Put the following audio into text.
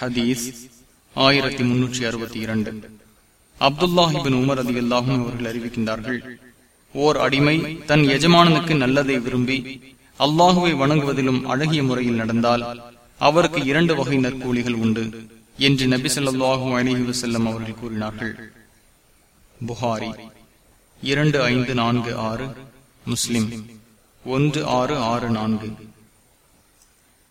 ஹதீஸ் ஆயிரத்தி முன்னூற்றி அறுபத்தி இரண்டு. அப்துல்லாஹிபின் உமர் அதி அல்லாஹும் அவர்கள் அறிவிக்கின்றார்கள் ஓர் அடிமை தன் எஜமானனுக்கு நல்லதை விரும்பி அல்லாஹுவை வணங்குவதிலும் அழகிய முறையில் நடந்தால் அவருக்கு இரண்டு வகை நற்கூலிகள் உண்டு என்று நபி சொல்லாஹு அலிஹி வசல்லம் அவர்கள் கூறினார்கள். புகாரி இரண்டு ஐந்து நான்கு ஆறு முஸ்லிம் ஒன்று ஆறு ஆறு நான்கு.